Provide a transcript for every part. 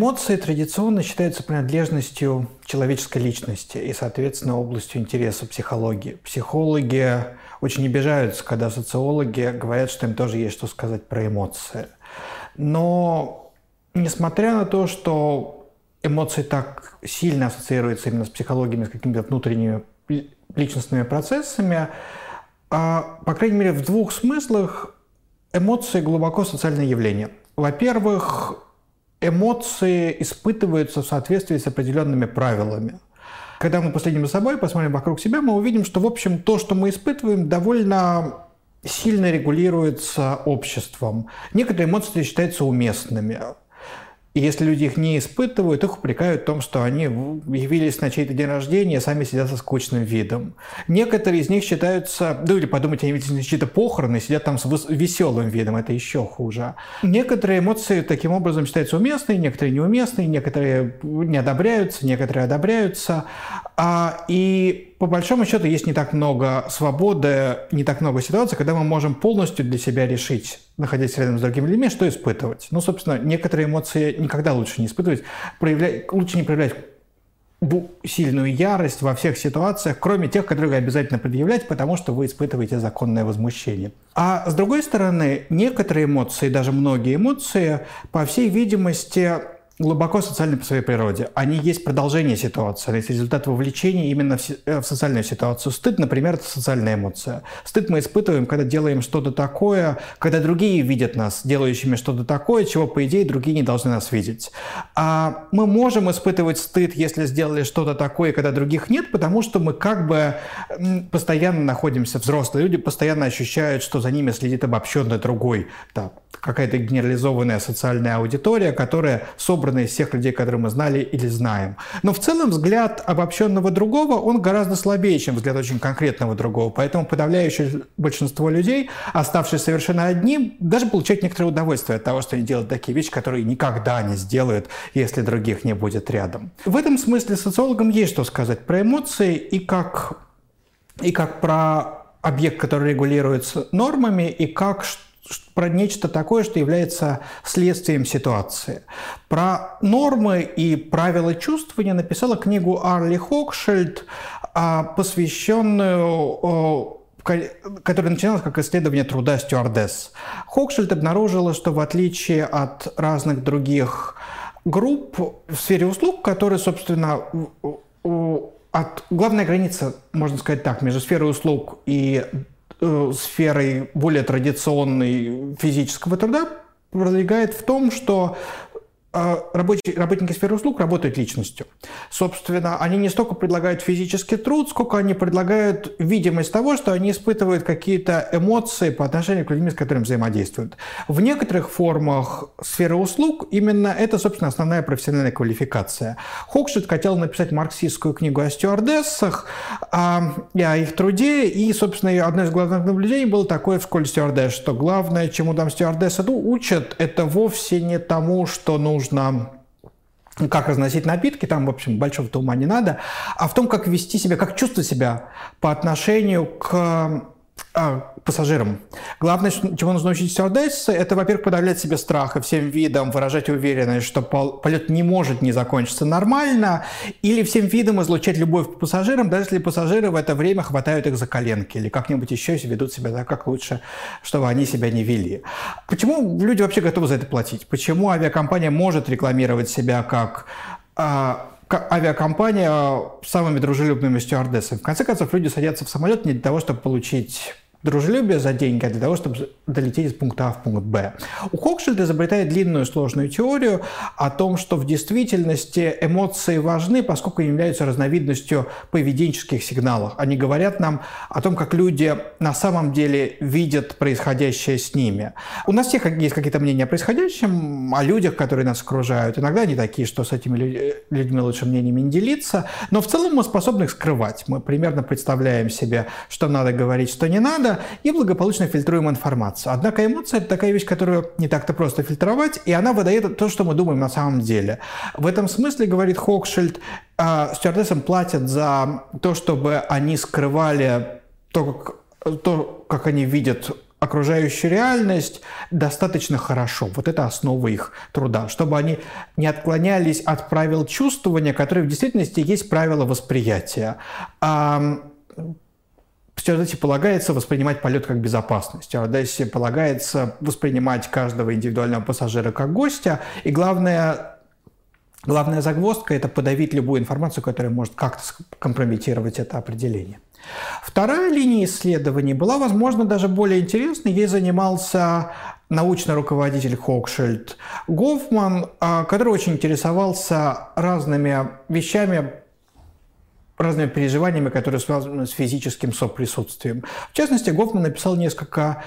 Эмоции традиционно считаются принадлежностью человеческой личности и, соответственно, областью интереса психологии. Психологи очень обижаются, когда социологи говорят, что им тоже есть что сказать про эмоции. Но, несмотря на то, что эмоции так сильно ассоциируются именно с психологией, с какими-то внутренними личностными процессами, а, по крайней мере, в двух смыслах эмоции глубоко социальное явление. Во-первых, эмоции испытываются в соответствии с определенными правилами. Когда мы последим за собой, посмотрим вокруг себя, мы увидим, что, в общем, то, что мы испытываем, довольно сильно регулируется обществом. Некоторые эмоции считаются уместными. И если люди их не испытывают, их упрекают в том, что они явились на чей-то день рождения и сами сидят со скучным видом. Некоторые из них считаются, ну или подумайте, они видели чьи-то похороны сидят там с веселым видом, это еще хуже. Некоторые эмоции таким образом считаются уместные, некоторые неуместные, некоторые не одобряются, некоторые одобряются. А, и по большому счету есть не так много свободы, не так много ситуаций, когда мы можем полностью для себя решить, находясь рядом с другими людьми, что испытывать. Ну, собственно, некоторые эмоции никогда лучше не испытывать, проявлять, лучше не проявлять сильную ярость во всех ситуациях, кроме тех, которые вы обязательно предъявлять, потому что вы испытываете законное возмущение. А с другой стороны, некоторые эмоции, даже многие эмоции, по всей видимости, глубоко социальны по своей природе. Они есть продолжение ситуации, есть результат вовлечения именно э, в социальную ситуацию. Стыд, например, это социальная эмоция. Стыд мы испытываем, когда делаем что-то такое, когда другие видят нас делающими что-то такое, чего, по идее, другие не должны нас видеть. А мы можем испытывать стыд, если сделали что-то такое, когда других нет, потому что мы как бы постоянно находимся, взрослые люди постоянно ощущают, что за ними следит обобщенный другой, да, какая-то генерализованная социальная аудитория, которая собрана собранные из всех людей, которые мы знали или знаем. Но в целом взгляд обобщенного другого, он гораздо слабее, чем взгляд очень конкретного другого. Поэтому подавляющее большинство людей, оставшись совершенно одним, даже получают некоторое удовольствие от того, что они делают такие вещи, которые никогда не сделают, если других не будет рядом. В этом смысле социологам есть что сказать про эмоции и как, и как про объект, который регулируется нормами, и как про нечто такое, что является следствием ситуации. Про нормы и правила чувствования написала книгу Арли Хокшельд, а, посвященную которая начиналась как исследование труда стюардесс. Хокшельд обнаружила, что в отличие от разных других групп в сфере услуг, которые, собственно, от главная граница, можно сказать так, между сферой услуг и Э, сферой более традиционной физического труда продвигает в том, что рабочие, работники сферы услуг работают личностью. Собственно, они не столько предлагают физический труд, сколько они предлагают видимость того, что они испытывают какие-то эмоции по отношению к людям, с которыми взаимодействуют. В некоторых формах сферы услуг именно это, собственно, основная профессиональная квалификация. Хокшет хотел написать марксистскую книгу о стюардессах, о, и о их труде, и, собственно, одно из главных наблюдений было такое в школе стюардесс, что главное, чему там стюардессы ну, учат, это вовсе не тому, что нужно нужно как разносить напитки, там, в общем, большого ума не надо, а в том, как вести себя, как чувствовать себя по отношению к а, пассажирам. Главное, чего нужно учить стюардессы, это, во-первых, подавлять себе страх и всем видом выражать уверенность, что полет не может не закончиться нормально, или всем видом излучать любовь к пассажирам, даже если пассажиры в это время хватают их за коленки или как-нибудь еще ведут себя так, как лучше, чтобы они себя не вели. Почему люди вообще готовы за это платить? Почему авиакомпания может рекламировать себя как а, авиакомпания с самыми дружелюбными стюардессами. В конце концов, люди садятся в самолет не для того, чтобы получить дружелюбие за деньги, а для того, чтобы долететь из пункта А в пункт Б. У Хокшильда изобретает длинную сложную теорию о том, что в действительности эмоции важны, поскольку являются разновидностью поведенческих сигналов. Они говорят нам о том, как люди на самом деле видят происходящее с ними. У нас всех есть какие-то мнения о происходящем, о людях, которые нас окружают. Иногда они такие, что с этими людьми лучше мнениями не делиться, но в целом мы способны их скрывать. Мы примерно представляем себе, что надо говорить, что не надо, года и благополучно фильтруем информацию. Однако эмоция – это такая вещь, которую не так-то просто фильтровать, и она выдает то, что мы думаем на самом деле. В этом смысле, говорит Хокшильд, а, стюардессам платят за то, чтобы они скрывали то, как, то, как они видят окружающую реальность достаточно хорошо. Вот это основа их труда, чтобы они не отклонялись от правил чувствования, которые в действительности есть правила восприятия. Стюардессе полагается воспринимать полет как безопасность. Стюардессе полагается воспринимать каждого индивидуального пассажира как гостя. И главное, главная загвоздка – это подавить любую информацию, которая может как-то компрометировать это определение. Вторая линия исследований была, возможно, даже более интересной. Ей занимался научный руководитель Хокшельд Гофман, а, который очень интересовался разными вещами, разными переживаниями, которые связаны с физическим соприсутствием. В частности, Гофман написал несколько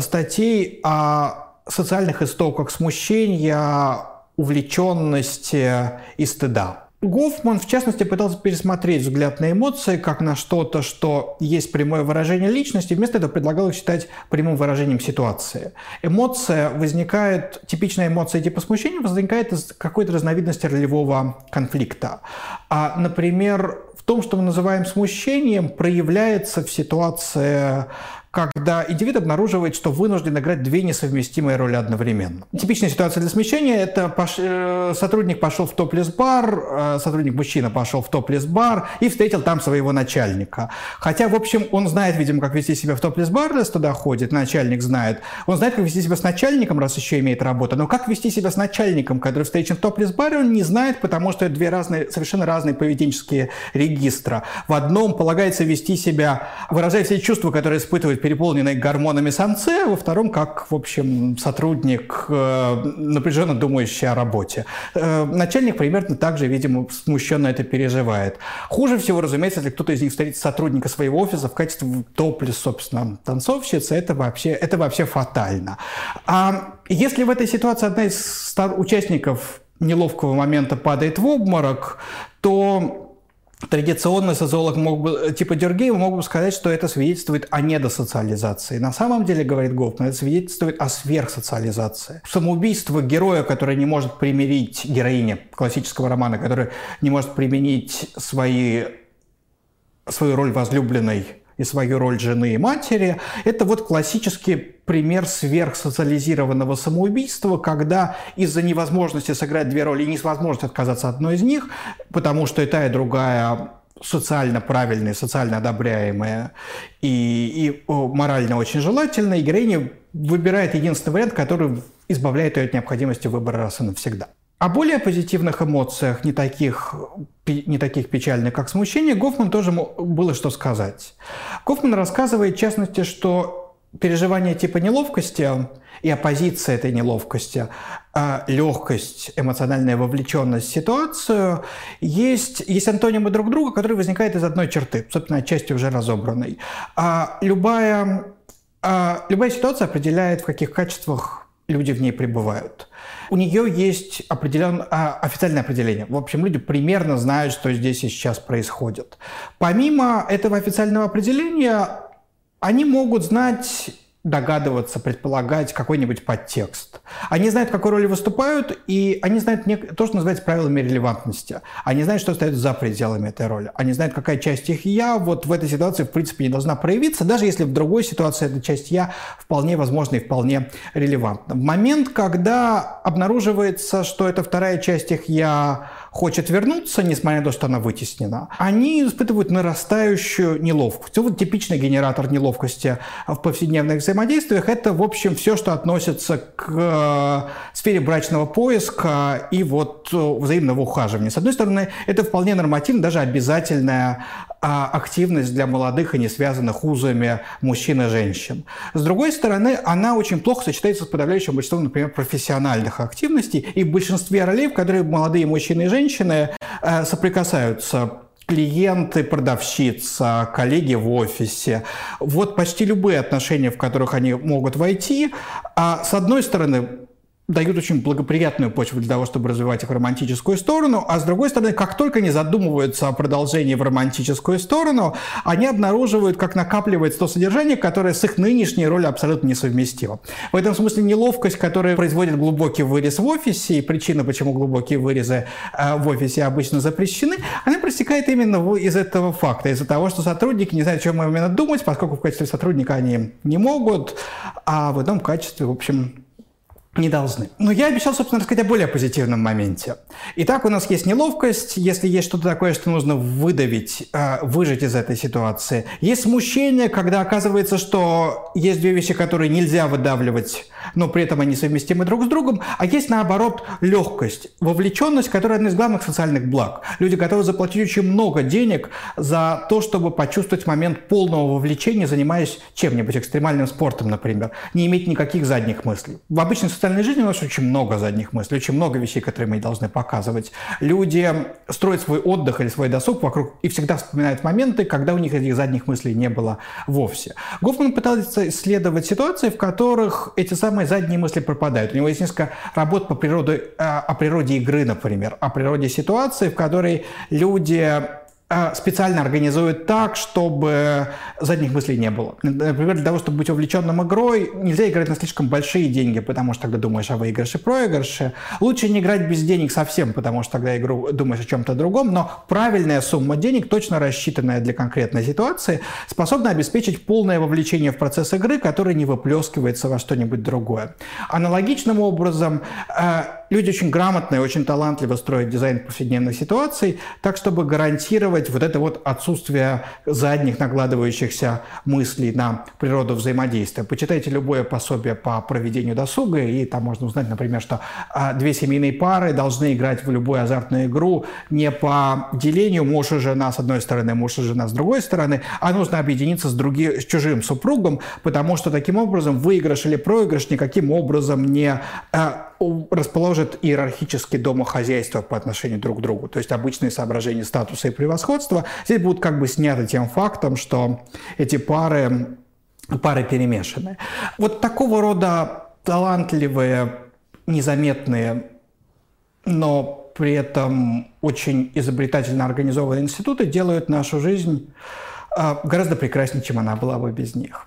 статей о социальных истоках смущения, увлеченности и стыда. Гофман, в частности, пытался пересмотреть взгляд на эмоции как на что-то, что есть прямое выражение личности, вместо этого предлагал их считать прямым выражением ситуации. Эмоция возникает, типичная эмоция типа смущения возникает из какой-то разновидности ролевого конфликта. А, например, том, что мы называем смущением, проявляется в ситуации когда индивид обнаруживает, что вынужден играть две несовместимые роли одновременно. Типичная ситуация для смещения – это пош... Э, сотрудник пошел в топлес-бар, э, сотрудник-мужчина пошел в топлес-бар и встретил там своего начальника. Хотя, в общем, он знает, видимо, как вести себя в топлес-бар, раз туда ходит, начальник знает. Он знает, как вести себя с начальником, раз еще имеет работу. Но как вести себя с начальником, который встречен в топлес-баре, он не знает, потому что это две разные, совершенно разные поведенческие регистра. В одном полагается вести себя, выражая все чувства, которые испытывает переполненной гормонами самце, а во втором как, в общем, сотрудник, э, напряженно думающий о работе. Э, начальник примерно так же, видимо, смущенно это переживает. Хуже всего, разумеется, если кто-то из них встретит сотрудника своего офиса в качестве топлес, собственно, танцовщицы, это вообще, это вообще фатально. А если в этой ситуации одна из участников неловкого момента падает в обморок, то Традиционный социолог мог бы, типа Дергеева мог бы сказать, что это свидетельствует о недосоциализации. На самом деле, говорит Гофман, это свидетельствует о сверхсоциализации. Самоубийство героя, который не может примирить, героиня классического романа, который не может применить свои, свою роль возлюбленной и свою роль жены и матери. Это вот классический пример сверхсоциализированного самоубийства, когда из-за невозможности сыграть две роли и невозможности отказаться от одной из них, потому что и та, и другая социально правильные, социально одобряемые и, и морально очень желательные, героиня выбирает единственный вариант, который избавляет ее от необходимости выбора раз и навсегда. О более позитивных эмоциях, не таких, не таких печальных, как смущение, Гофман тоже было что сказать. Гофман рассказывает, в частности, что переживание типа неловкости и оппозиция этой неловкости, а легкость, эмоциональная вовлеченность в ситуацию, есть, есть антонимы друг друга, которые возникают из одной черты, собственно, отчасти уже разобранной. А любая, а любая ситуация определяет, в каких качествах люди в ней пребывают. У нее есть определен, а, официальное определение. В общем, люди примерно знают, что здесь и сейчас происходит. Помимо этого официального определения, они могут знать догадываться, предполагать какой-нибудь подтекст. Они знают, какой роли выступают, и они знают то, что называется правилами релевантности. Они знают, что стоит за пределами этой роли. Они знают, какая часть их «я» вот в этой ситуации, в принципе, не должна проявиться, даже если в другой ситуации эта часть «я» вполне возможна и вполне релевантна. В момент, когда обнаруживается, что эта вторая часть их «я» хочет вернуться, несмотря на то, что она вытеснена, они испытывают нарастающую неловкость. Вот типичный генератор неловкости в повседневных взаимодействиях – это, в общем, все, что относится к э, сфере брачного поиска и вот э, взаимного ухаживания. С одной стороны, это вполне нормативно, даже обязательная а, активность для молодых и не связанных узами мужчин и женщин. С другой стороны, она очень плохо сочетается с подавляющим большинством, например, профессиональных активностей. И в большинстве ролей, в которых молодые мужчины и женщины э, соприкасаются клиенты, продавщица, коллеги в офисе. Вот почти любые отношения, в которых они могут войти. А с одной стороны, дают очень благоприятную почву для того, чтобы развивать их романтическую сторону, а с другой стороны, как только они задумываются о продолжении в романтическую сторону, они обнаруживают, как накапливается то содержание, которое с их нынешней ролью абсолютно несовместимо. В этом смысле неловкость, которая производит глубокий вырез в офисе, и причина, почему глубокие вырезы э, в офисе обычно запрещены, она проистекает именно из этого факта, из-за того, что сотрудники не знают, о чем именно думать, поскольку в качестве сотрудника они не могут, а в этом качестве, в общем, не должны. Но я обещал, собственно, рассказать о более позитивном моменте. Итак, у нас есть неловкость, если есть что-то такое, что нужно выдавить, э, выжить из этой ситуации. Есть смущение, когда оказывается, что есть две вещи, которые нельзя выдавливать, но при этом они совместимы друг с другом. А есть, наоборот, легкость, вовлеченность, которая одна из главных социальных благ. Люди готовы заплатить очень много денег за то, чтобы почувствовать момент полного вовлечения, занимаясь чем-нибудь, экстремальным спортом, например. Не иметь никаких задних мыслей. В обычной социальной жизни у нас очень много задних мыслей, очень много вещей, которые мы должны показывать. Люди строят свой отдых или свой досуг вокруг и всегда вспоминают моменты, когда у них этих задних мыслей не было вовсе. Гофман пытался исследовать ситуации, в которых эти самые задние мысли пропадают. У него есть несколько работ по природе, э, о природе игры, например, о природе ситуации, в которой люди специально организуют так, чтобы задних мыслей не было. Например, для того, чтобы быть увлеченным игрой, нельзя играть на слишком большие деньги, потому что тогда думаешь о выигрыше, проигрыше. Лучше не играть без денег совсем, потому что тогда игру думаешь о чем-то другом, но правильная сумма денег, точно рассчитанная для конкретной ситуации, способна обеспечить полное вовлечение в процесс игры, который не выплескивается во что-нибудь другое. Аналогичным образом, а, люди очень грамотно и очень талантливо строят дизайн повседневных ситуаций, так, чтобы гарантировать вот это вот отсутствие задних накладывающихся мыслей на природу взаимодействия. Почитайте любое пособие по проведению досуга, и там можно узнать, например, что а, две семейные пары должны играть в любую азартную игру не по делению муж и жена с одной стороны, муж и жена с другой стороны, а нужно объединиться с, другим, с чужим супругом, потому что таким образом выигрыш или проигрыш никаким образом не расположит иерархически домохозяйство по отношению друг к другу. То есть обычные соображения статуса и превосходства здесь будут как бы сняты тем фактом, что эти пары, пары перемешаны. Вот такого рода талантливые, незаметные, но при этом очень изобретательно организованные институты делают нашу жизнь а, гораздо прекраснее, чем она была бы без них.